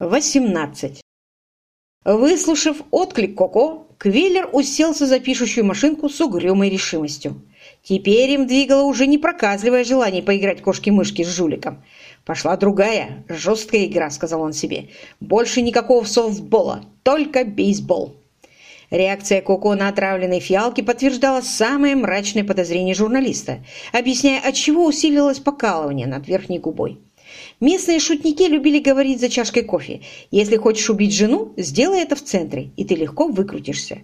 18. Выслушав отклик Коко, Квиллер уселся за пишущую машинку с угрюмой решимостью. Теперь им двигало уже не проказливое желание поиграть кошки-мышки с жуликом. «Пошла другая, жесткая игра», — сказал он себе. «Больше никакого софтбола, только бейсбол». Реакция Коко на отравленные фиалки подтверждала самое мрачное подозрение журналиста, объясняя, от чего усилилось покалывание над верхней губой. Местные шутники любили говорить за чашкой кофе. Если хочешь убить жену, сделай это в центре, и ты легко выкрутишься.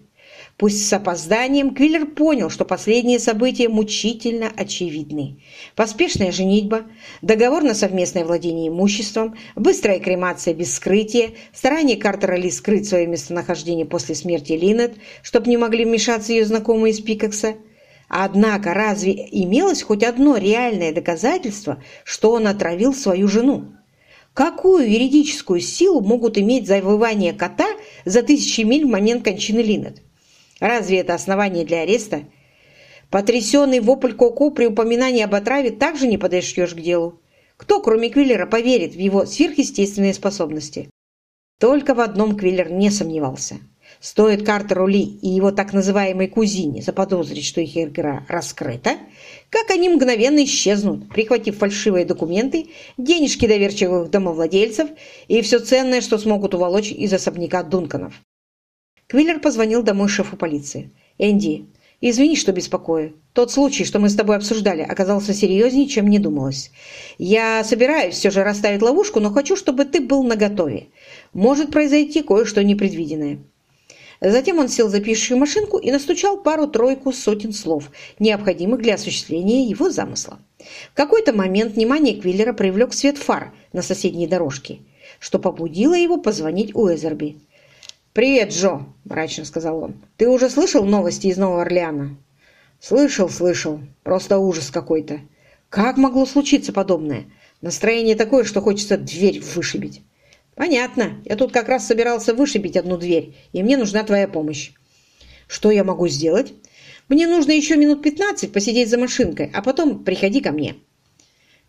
Пусть с опозданием Квиллер понял, что последние события мучительно очевидны. Поспешная женитьба, договор на совместное владение имуществом, быстрая кремация без скрытия, старание Картера Ли скрыть свое местонахождение после смерти Линнет, чтобы не могли вмешаться ее знакомые из Пикакса – Однако разве имелось хоть одно реальное доказательство, что он отравил свою жену? Какую юридическую силу могут иметь завоевания кота за тысячи миль в момент кончины Линнет? Разве это основание для ареста? Потрясенный вопль Коко при упоминании об отраве также не подошьешь к делу. Кто, кроме Квиллера, поверит в его сверхъестественные способности? Только в одном Квиллер не сомневался – Стоит Картеру Ли и его так называемой кузине заподозрить, что их игра раскрыта, как они мгновенно исчезнут, прихватив фальшивые документы, денежки доверчивых домовладельцев и все ценное, что смогут уволочь из особняка Дунканов. Квиллер позвонил домой шефу полиции. «Энди, извини, что беспокою. Тот случай, что мы с тобой обсуждали, оказался серьезнее, чем не думалось. Я собираюсь все же расставить ловушку, но хочу, чтобы ты был наготове. Может произойти кое-что непредвиденное». Затем он сел за пишущую машинку и настучал пару-тройку сотен слов, необходимых для осуществления его замысла. В какой-то момент внимание Квиллера привлек свет фар на соседней дорожке, что побудило его позвонить Уэзерби. «Привет, Джо!» – мрачно сказал он. «Ты уже слышал новости из Нового Орлеана?» «Слышал, слышал. Просто ужас какой-то. Как могло случиться подобное? Настроение такое, что хочется дверь вышибить». «Понятно. Я тут как раз собирался вышибить одну дверь, и мне нужна твоя помощь». «Что я могу сделать?» «Мне нужно еще минут пятнадцать посидеть за машинкой, а потом приходи ко мне».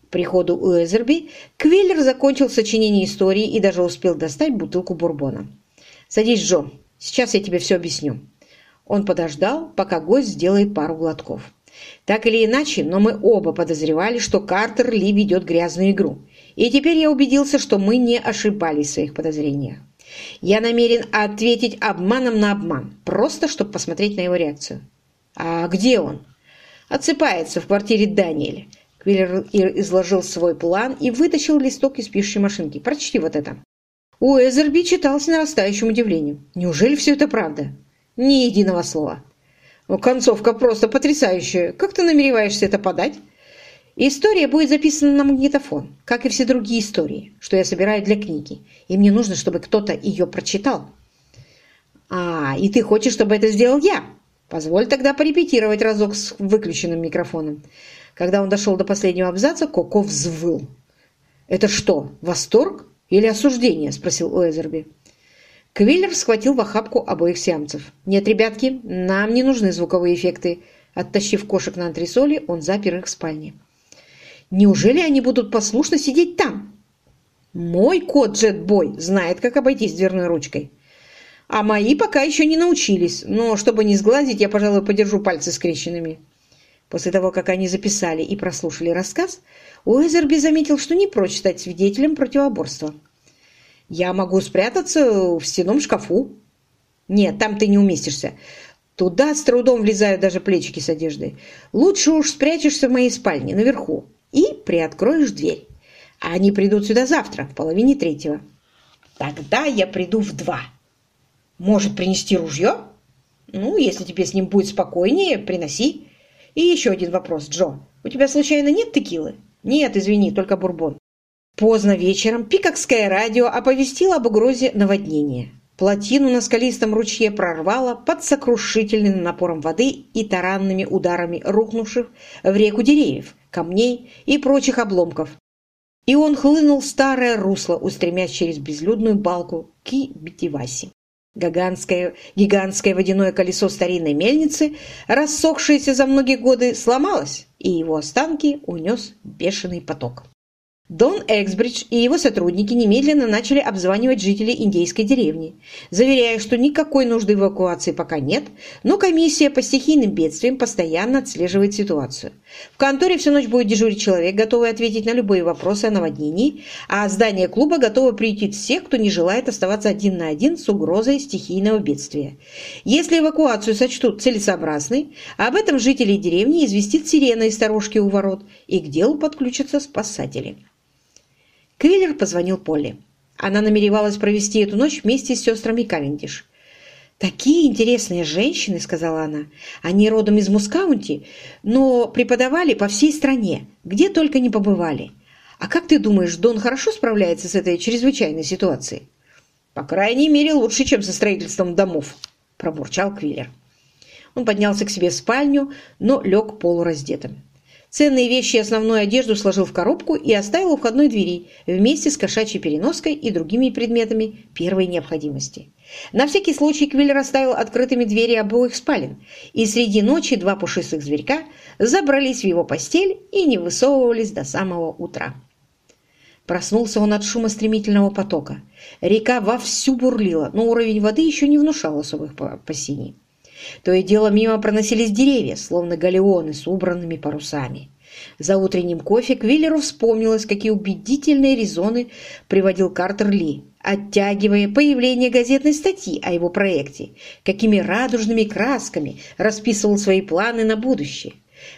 К приходу Уэзерби Квиллер закончил сочинение истории и даже успел достать бутылку бурбона. «Садись, Джо. Сейчас я тебе все объясню». Он подождал, пока гость сделает пару глотков. Так или иначе, но мы оба подозревали, что Картер Ли ведет грязную игру. И теперь я убедился, что мы не ошибались в своих подозрениях. Я намерен ответить обманом на обман, просто чтобы посмотреть на его реакцию. А где он? Отсыпается в квартире Даниэля. Квиллер изложил свой план и вытащил листок из пишущей машинки. Прочти вот это. У Эзерби читал с нарастающим удивлением. Неужели все это правда? Ни единого слова. Концовка просто потрясающая. Как ты намереваешься это подать? История будет записана на магнитофон, как и все другие истории, что я собираю для книги. И мне нужно, чтобы кто-то ее прочитал. А, и ты хочешь, чтобы это сделал я? Позволь тогда порепетировать разок с выключенным микрофоном. Когда он дошел до последнего абзаца, Коко взвыл. «Это что, восторг или осуждение?» – спросил Уэзерби. Квиллер схватил в охапку обоих сиамцев. «Нет, ребятки, нам не нужны звуковые эффекты». Оттащив кошек на антресоли, он запер их в спальне. Неужели они будут послушно сидеть там? Мой кот Джетбой знает, как обойтись дверной ручкой. А мои пока еще не научились, но чтобы не сглазить, я, пожалуй, подержу пальцы скрещенными. После того, как они записали и прослушали рассказ, Уэзерби заметил, что не прочь стать свидетелем противоборства. «Я могу спрятаться в стенном шкафу». «Нет, там ты не уместишься. Туда с трудом влезают даже плечики с одеждой. Лучше уж спрячешься в моей спальне, наверху и приоткроешь дверь. А они придут сюда завтра, в половине третьего. Тогда я приду в два. Может, принести ружье? Ну, если тебе с ним будет спокойнее, приноси. И еще один вопрос, Джо. У тебя случайно нет текилы? Нет, извини, только бурбон. Поздно вечером пикокское радио оповестило об угрозе наводнения. Плотину на скалистом ручье прорвало под сокрушительным напором воды и таранными ударами рухнувших в реку деревьев, камней и прочих обломков. И он хлынул в старое русло, устремясь через безлюдную балку Ки-Битиваси. Гигантское, гигантское водяное колесо старинной мельницы, рассохшееся за многие годы, сломалось, и его останки унес бешеный поток. Дон Эксбридж и его сотрудники немедленно начали обзванивать жителей индейской деревни, заверяя, что никакой нужды в эвакуации пока нет, но комиссия по стихийным бедствиям постоянно отслеживает ситуацию. В конторе всю ночь будет дежурить человек, готовый ответить на любые вопросы о наводнении, а здание клуба готово приютить всех, кто не желает оставаться один на один с угрозой стихийного бедствия. Если эвакуацию сочтут целесообразной, об этом жители деревни известит сирена из сторожки у ворот, и к делу подключатся спасатели. Квиллер позвонил Полли. Она намеревалась провести эту ночь вместе с сестрами Кавендиш. «Такие интересные женщины», — сказала она. «Они родом из Мускаунти, но преподавали по всей стране, где только не побывали. А как ты думаешь, Дон хорошо справляется с этой чрезвычайной ситуацией?» «По крайней мере, лучше, чем со строительством домов», — пробурчал Квиллер. Он поднялся к себе в спальню, но лег полураздетым. Ценные вещи и основную одежду сложил в коробку и оставил у входной двери вместе с кошачьей переноской и другими предметами первой необходимости. На всякий случай Квиллер оставил открытыми двери обоих спален, и среди ночи два пушистых зверька забрались в его постель и не высовывались до самого утра. Проснулся он от шума стремительного потока. Река вовсю бурлила, но уровень воды еще не внушал особых опасений. То и дело мимо проносились деревья, словно галеоны с убранными парусами. За утренним кофе Квиллеру вспомнилось, какие убедительные резоны приводил Картер Ли, оттягивая появление газетной статьи о его проекте, какими радужными красками расписывал свои планы на будущее.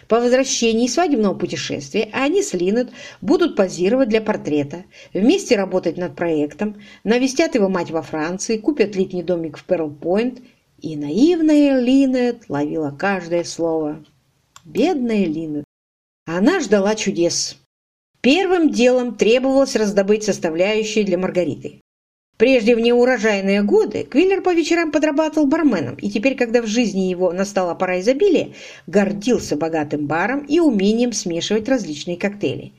По возвращении свадебного путешествия они с Линнет будут позировать для портрета, вместе работать над проектом, навестят его мать во Франции, купят летний домик в Перл-Пойнт и наивная Линет ловила каждое слово. Бедная Линет. Она ждала чудес. Первым делом требовалось раздобыть составляющие для Маргариты. Прежде в неурожайные годы Квиллер по вечерам подрабатывал барменом, и теперь, когда в жизни его настала пора изобилия, гордился богатым баром и умением смешивать различные коктейли.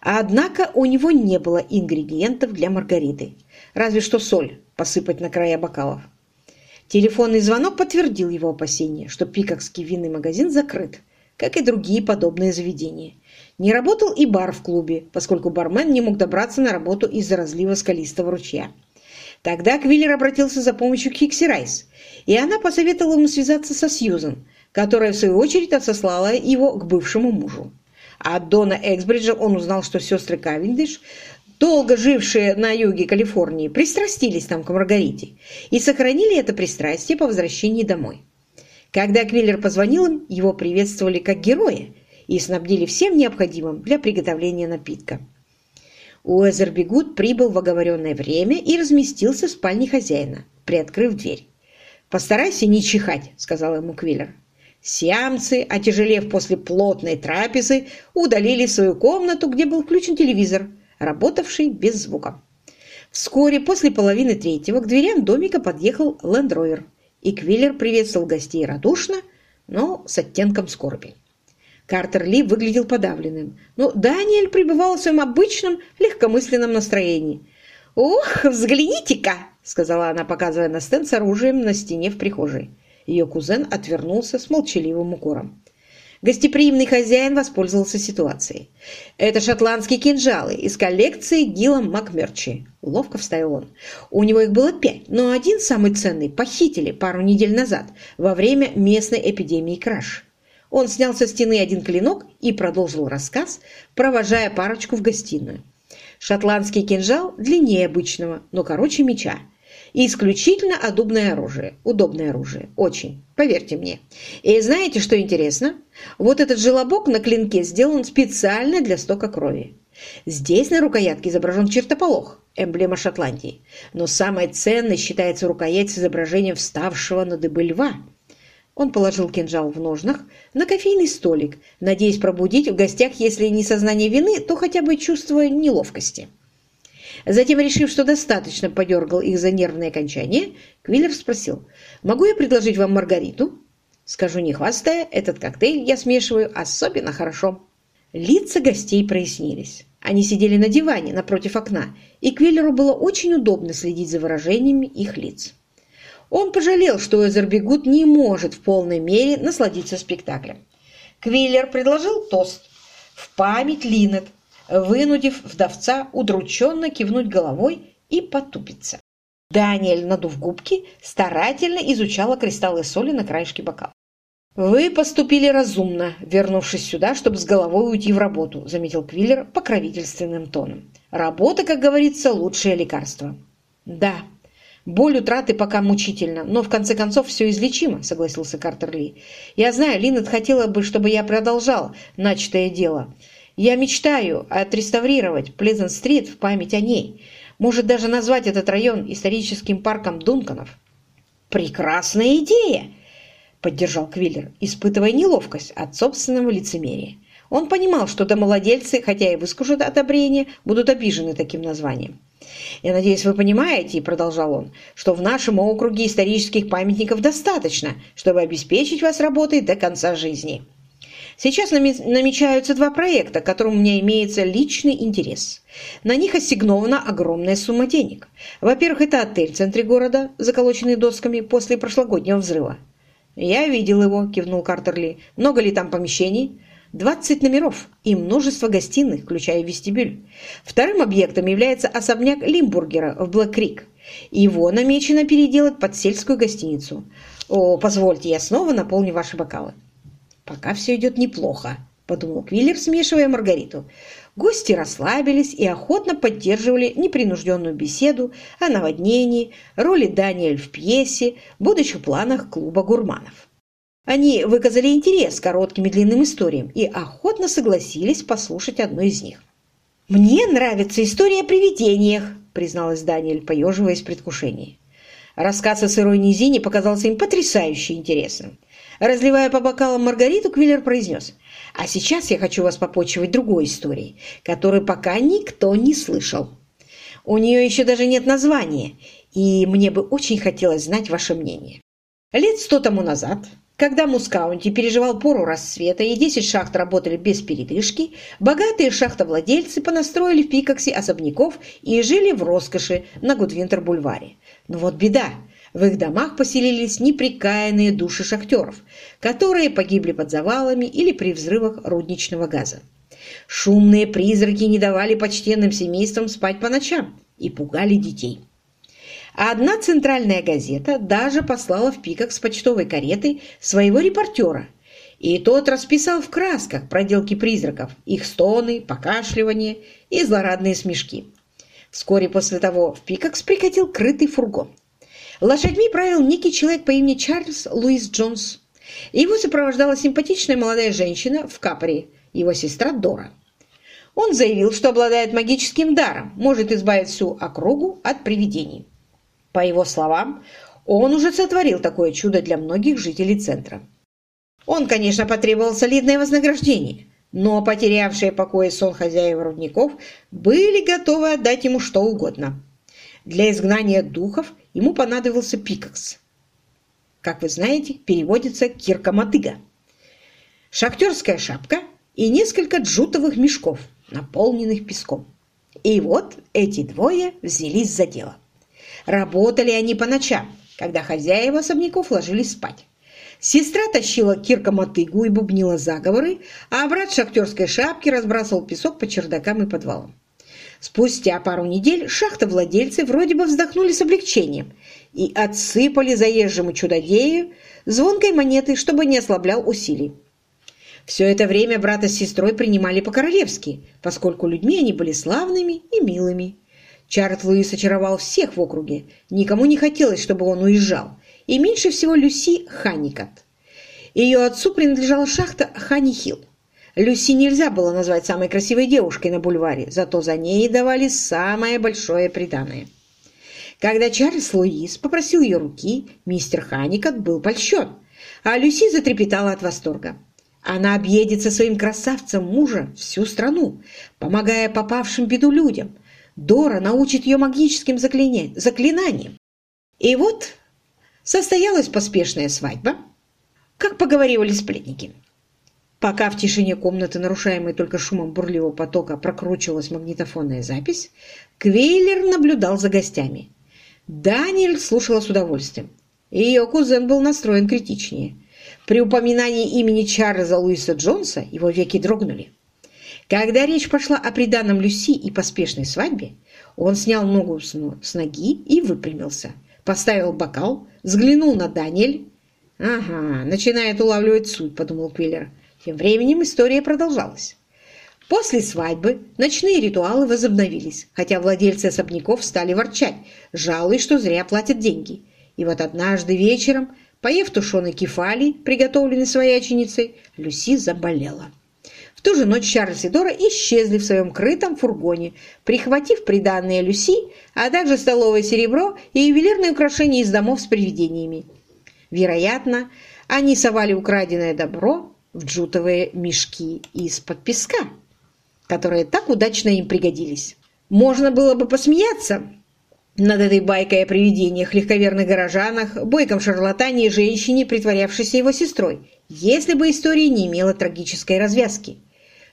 Однако у него не было ингредиентов для Маргариты, разве что соль посыпать на края бокалов. Телефонный звонок подтвердил его опасения, что пикокский винный магазин закрыт, как и другие подобные заведения. Не работал и бар в клубе, поскольку бармен не мог добраться на работу из-за разлива скалистого ручья. Тогда Квиллер обратился за помощью к Хикси Райс, и она посоветовала ему связаться со Сьюзан, которая в свою очередь отослала его к бывшему мужу. А от Дона Эксбриджа он узнал, что сестры Кавендиш долго жившие на юге Калифорнии, пристрастились там к Маргарите и сохранили это пристрастие по возвращении домой. Когда Квиллер позвонил им, его приветствовали как героя и снабдили всем необходимым для приготовления напитка. Уэзербигут прибыл в оговоренное время и разместился в спальне хозяина, приоткрыв дверь. «Постарайся не чихать», — сказал ему Квиллер. Сиамцы, отяжелев после плотной трапезы, удалили свою комнату, где был включен телевизор, работавший без звука. Вскоре после половины третьего к дверям домика подъехал лендровер, и Квиллер приветствовал гостей радушно, но с оттенком скорби. Картер Ли выглядел подавленным, но Даниэль пребывал в своем обычном легкомысленном настроении. «Ох, взгляните-ка!» — сказала она, показывая на стенд с оружием на стене в прихожей. Ее кузен отвернулся с молчаливым укором. Гостеприимный хозяин воспользовался ситуацией. «Это шотландские кинжалы из коллекции Гилла Макмерчи», — ловко вставил он. «У него их было пять, но один, самый ценный, похитили пару недель назад, во время местной эпидемии краш». Он снял со стены один клинок и продолжил рассказ, провожая парочку в гостиную. Шотландский кинжал длиннее обычного, но короче меча. И исключительно удобное оружие. Удобное оружие. Очень. Поверьте мне. И знаете, что интересно? Вот этот желобок на клинке сделан специально для стока крови. Здесь на рукоятке изображен чертополох, эмблема Шотландии. Но самой ценной считается рукоять с изображением вставшего на дыбы льва. Он положил кинжал в ножнах на кофейный столик, надеясь пробудить в гостях, если не сознание вины, то хотя бы чувство неловкости. Затем, решив, что достаточно подергал их за нервные окончания, Квиллер спросил, «Могу я предложить вам Маргариту?» Скажу не хвастая, этот коктейль я смешиваю особенно хорошо. Лица гостей прояснились. Они сидели на диване напротив окна, и Квиллеру было очень удобно следить за выражениями их лиц. Он пожалел, что Эзербегут не может в полной мере насладиться спектаклем. Квиллер предложил тост в память Линнет, вынудив вдовца удрученно кивнуть головой и потупиться. Даниэль, надув губки, старательно изучала кристаллы соли на краешке бокала. «Вы поступили разумно, вернувшись сюда, чтобы с головой уйти в работу», заметил Квиллер покровительственным тоном. «Работа, как говорится, лучшее лекарство». «Да, боль утраты пока мучительно, но в конце концов все излечимо», согласился Картер Ли. «Я знаю, Линнет хотела бы, чтобы я продолжал начатое дело. Я мечтаю отреставрировать Плезент-стрит в память о ней. Может даже назвать этот район историческим парком Дунканов». «Прекрасная идея!» — поддержал Квиллер, испытывая неловкость от собственного лицемерия. Он понимал, что домовладельцы, хотя и выскажут одобрение, будут обижены таким названием. «Я надеюсь, вы понимаете, — продолжал он, — что в нашем округе исторических памятников достаточно, чтобы обеспечить вас работой до конца жизни. Сейчас намечаются два проекта, к которым у меня имеется личный интерес. На них ассигнована огромная сумма денег. Во-первых, это отель в центре города, заколоченный досками после прошлогоднего взрыва. «Я видел его», – кивнул Картерли. «Много ли там помещений?» «Двадцать номеров и множество гостиных, включая вестибюль. Вторым объектом является особняк Лимбургера в Блэк-Крик. Его намечено переделать под сельскую гостиницу. О, позвольте, я снова наполню ваши бокалы». «Пока все идет неплохо», – подумал Квиллер, смешивая Маргариту. Гости расслабились и охотно поддерживали непринужденную беседу о наводнении, роли Даниэль в пьесе, будущих планах клуба гурманов. Они выказали интерес к коротким и длинным историям и охотно согласились послушать одну из них. «Мне нравится история о привидениях», призналась Даниэль, поеживаясь в предвкушении. Рассказ о сырой низине показался им потрясающе интересным. Разливая по бокалам Маргариту, Квиллер произнес – а сейчас я хочу вас попочивать другой историей, которую пока никто не слышал. У нее еще даже нет названия, и мне бы очень хотелось знать ваше мнение. Лет сто тому назад, когда Мускаунти переживал пору рассвета и 10 шахт работали без передышки, богатые шахтовладельцы понастроили в Пикоксе особняков и жили в роскоши на Гудвинтер-бульваре. Но вот беда, в их домах поселились неприкаянные души шахтеров, которые погибли под завалами или при взрывах рудничного газа. Шумные призраки не давали почтенным семействам спать по ночам и пугали детей. Одна центральная газета даже послала в пиках с почтовой каретой своего репортера, и тот расписал в красках проделки призраков, их стоны, покашливание и злорадные смешки. Вскоре после того в Пикакс прикатил крытый фургон. Лошадьми правил некий человек по имени Чарльз Луис Джонс. Его сопровождала симпатичная молодая женщина в капоре, его сестра Дора. Он заявил, что обладает магическим даром, может избавить всю округу от привидений. По его словам, он уже сотворил такое чудо для многих жителей центра. Он, конечно, потребовал солидное вознаграждение, но потерявшие покой и сон хозяева рудников были готовы отдать ему что угодно. Для изгнания духов ему понадобился пикакс. Как вы знаете, переводится кирка-мотыга. Шахтерская шапка и несколько джутовых мешков, наполненных песком. И вот эти двое взялись за дело. Работали они по ночам, когда хозяева особняков ложились спать. Сестра тащила кирка-мотыгу и бубнила заговоры, а брат шахтерской шапки разбрасывал песок по чердакам и подвалам. Спустя пару недель шахтовладельцы вроде бы вздохнули с облегчением и отсыпали заезжему чудодею звонкой монеты, чтобы не ослаблял усилий. Все это время брата с сестрой принимали по-королевски, поскольку людьми они были славными и милыми. Чарльз Луис очаровал всех в округе, никому не хотелось, чтобы он уезжал, и меньше всего Люси Ханникат. Ее отцу принадлежала шахта Ханни-Хилл. Люси нельзя было назвать самой красивой девушкой на бульваре, зато за ней давали самое большое приданое. Когда Чарльз Луис попросил ее руки, мистер Ханикот был польщен, а Люси затрепетала от восторга. Она объедет со своим красавцем мужа всю страну, помогая попавшим в беду людям. Дора научит ее магическим заклинаниям. И вот состоялась поспешная свадьба, как поговаривали сплетники. Пока в тишине комнаты, нарушаемой только шумом бурливого потока, прокручивалась магнитофонная запись, Квейлер наблюдал за гостями. Даниэль слушала с удовольствием. Ее кузен был настроен критичнее. При упоминании имени Чарльза Луиса Джонса его веки дрогнули. Когда речь пошла о приданном Люси и поспешной свадьбе, он снял ногу с ноги и выпрямился, поставил бокал, взглянул на Даниэль. «Ага, начинает улавливать суть», — подумал Квиллер. Тем временем история продолжалась. После свадьбы ночные ритуалы возобновились, хотя владельцы особняков стали ворчать, жалуясь, что зря платят деньги. И вот однажды вечером, поев тушеной кефали, приготовленной свояченицей, Люси заболела. В ту же ночь Чарльз и Дора исчезли в своем крытом фургоне, прихватив приданные Люси, а также столовое серебро и ювелирные украшения из домов с привидениями. Вероятно, они совали украденное добро в джутовые мешки из-под песка которые так удачно им пригодились. Можно было бы посмеяться над этой байкой о привидениях, легковерных горожанах, бойком шарлатане и женщине, притворявшейся его сестрой, если бы история не имела трагической развязки.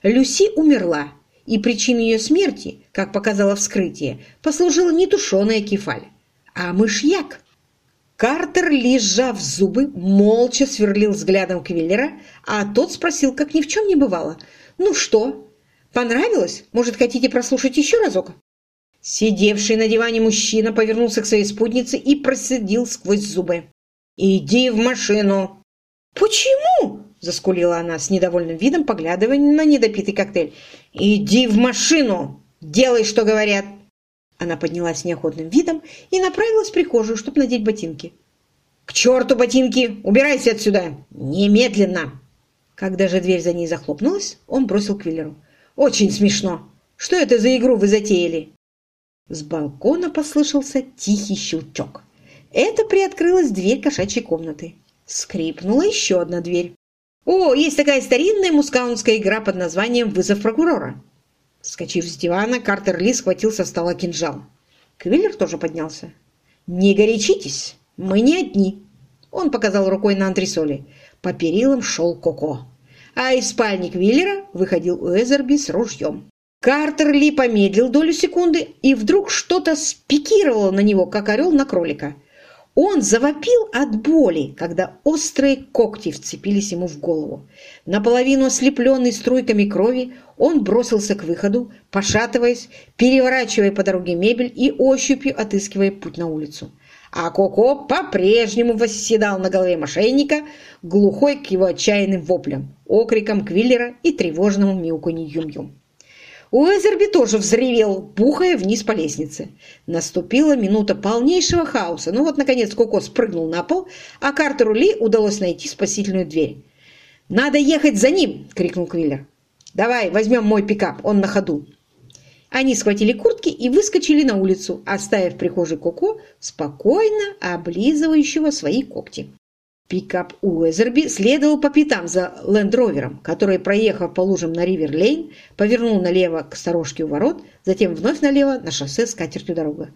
Люси умерла, и причиной ее смерти, как показало вскрытие, послужила не тушеная кефаль, а мышьяк. Картер, лишь сжав зубы, молча сверлил взглядом Квиллера, а тот спросил, как ни в чем не бывало, «Ну что, Понравилось? Может, хотите прослушать еще разок?» Сидевший на диване мужчина повернулся к своей спутнице и процедил сквозь зубы. «Иди в машину!» «Почему?» – заскулила она с недовольным видом, поглядывая на недопитый коктейль. «Иди в машину! Делай, что говорят!» Она поднялась с неохотным видом и направилась в прихожую, чтобы надеть ботинки. «К черту ботинки! Убирайся отсюда! Немедленно!» Когда же дверь за ней захлопнулась, он бросил Квиллеру. Очень смешно. Что это за игру вы затеяли?» С балкона послышался тихий щелчок. Это приоткрылась дверь кошачьей комнаты. Скрипнула еще одна дверь. «О, есть такая старинная мускаунская игра под названием «Вызов прокурора». Вскочив с дивана, Картер Ли схватил со стола кинжал. Квиллер тоже поднялся. «Не горячитесь, мы не одни». Он показал рукой на антресоли. По перилам шел Коко а из спальни Квиллера выходил Уэзерби с ружьем. Картер Ли помедлил долю секунды, и вдруг что-то спикировало на него, как орел на кролика. Он завопил от боли, когда острые когти вцепились ему в голову. Наполовину ослепленный струйками крови, он бросился к выходу, пошатываясь, переворачивая по дороге мебель и ощупью отыскивая путь на улицу а Коко по-прежнему восседал на голове мошенника, глухой к его отчаянным воплям, окрикам Квиллера и тревожному мяуканью Юм-Юм. Уэзерби тоже взревел, пухая вниз по лестнице. Наступила минута полнейшего хаоса. Ну вот, наконец, Коко спрыгнул на пол, а Картеру Ли удалось найти спасительную дверь. «Надо ехать за ним!» — крикнул Квиллер. «Давай, возьмем мой пикап, он на ходу». Они схватили куртки и выскочили на улицу, оставив в прихожей Коко спокойно облизывающего свои когти. Пикап Уэзерби следовал по пятам за лендровером, который, проехав по лужам на Ривер-Лейн, повернул налево к сторожке у ворот, затем вновь налево на шоссе с катертью дорога.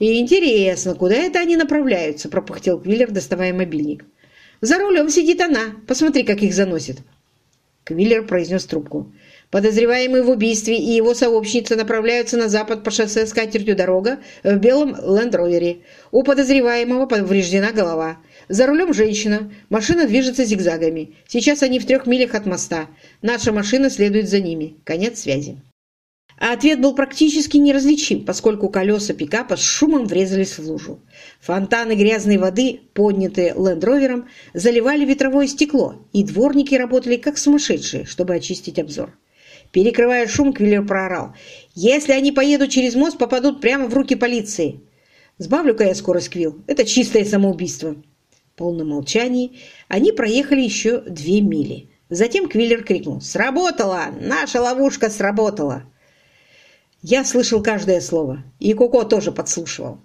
И «Интересно, куда это они направляются?» – пропыхтел Квиллер, доставая мобильник. «За рулем сидит она. Посмотри, как их заносит». Квиллер произнес трубку. Подозреваемый в убийстве и его сообщница направляются на запад по шоссе с катертью дорога в белом лендровере. У подозреваемого повреждена голова. За рулем женщина. Машина движется зигзагами. Сейчас они в трех милях от моста. Наша машина следует за ними. Конец связи. А ответ был практически неразличим, поскольку колеса пикапа с шумом врезались в лужу. Фонтаны грязной воды, поднятые лендровером, заливали ветровое стекло, и дворники работали как сумасшедшие, чтобы очистить обзор. Перекрывая шум, Квиллер проорал. «Если они поедут через мост, попадут прямо в руки полиции!» «Сбавлю-ка я скорость, Квилл. Это чистое самоубийство!» В полном молчании они проехали еще две мили. Затем Квиллер крикнул. «Сработало! Наша ловушка сработала!» Я слышал каждое слово. И Коко тоже подслушивал.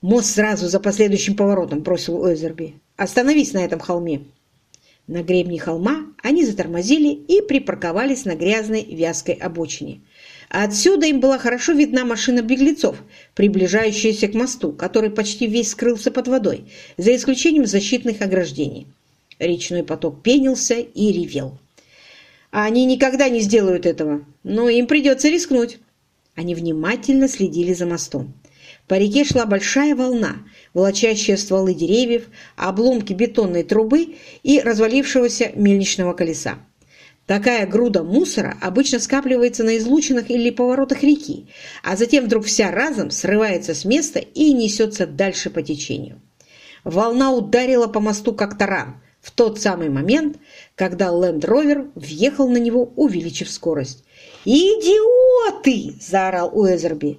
«Мост сразу за последующим поворотом», – бросил Уэзерби. «Остановись на этом холме». На гребне холма они затормозили и припарковались на грязной вязкой обочине. отсюда им была хорошо видна машина беглецов, приближающаяся к мосту, который почти весь скрылся под водой, за исключением защитных ограждений. Речной поток пенился и ревел. Они никогда не сделают этого, но им придется рискнуть. Они внимательно следили за мостом. По реке шла большая волна, волочащая стволы деревьев, обломки бетонной трубы и развалившегося мельничного колеса. Такая груда мусора обычно скапливается на излучинах или поворотах реки, а затем вдруг вся разом срывается с места и несется дальше по течению. Волна ударила по мосту как таран в тот самый момент, когда Ленд-Ровер въехал на него, увеличив скорость. «Идиоты!» – заорал Уэзерби.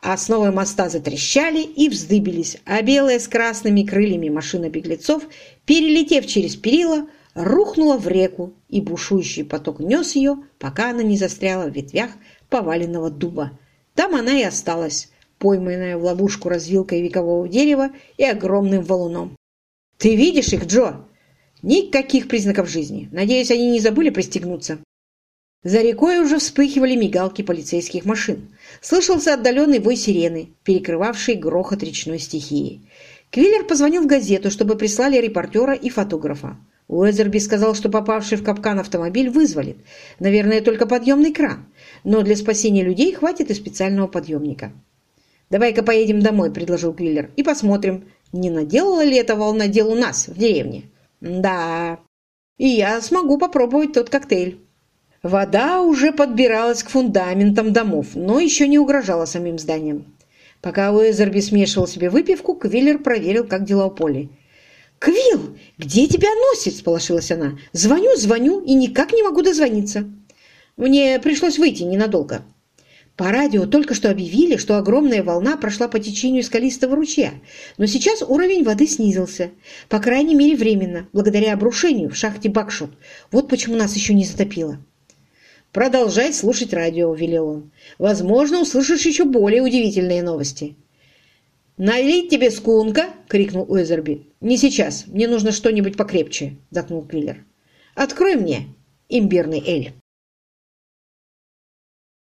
Основы моста затрещали и вздыбились, а белая с красными крыльями машина беглецов, перелетев через перила, рухнула в реку, и бушующий поток нес ее, пока она не застряла в ветвях поваленного дуба. Там она и осталась, пойманная в ловушку развилкой векового дерева и огромным валуном. «Ты видишь их, Джо?» «Никаких признаков жизни. Надеюсь, они не забыли пристегнуться». За рекой уже вспыхивали мигалки полицейских машин. Слышался отдаленный вой сирены, перекрывавший грохот речной стихии. Квиллер позвонил в газету, чтобы прислали репортера и фотографа. Уэзерби сказал, что попавший в капкан автомобиль вызволит. Наверное, только подъемный кран. Но для спасения людей хватит и специального подъемника. «Давай-ка поедем домой», — предложил Квиллер, — «и посмотрим, не наделала ли эта волна дел у нас в деревне». «Да, и я смогу попробовать тот коктейль». Вода уже подбиралась к фундаментам домов, но еще не угрожала самим зданиям. Пока Уэзерби смешивал себе выпивку, Квиллер проверил, как дела у Поли. «Квилл, где тебя носит?» – сполошилась она. «Звоню, звоню и никак не могу дозвониться». Мне пришлось выйти ненадолго. По радио только что объявили, что огромная волна прошла по течению скалистого ручья, но сейчас уровень воды снизился, по крайней мере временно, благодаря обрушению в шахте Бакшот. Вот почему нас еще не затопило. «Продолжай слушать радио», – велел он. «Возможно, услышишь еще более удивительные новости». «Налить тебе скунка!» — крикнул Уэзерби. «Не сейчас. Мне нужно что-нибудь покрепче», — вздохнул Квиллер. «Открой мне имбирный эль».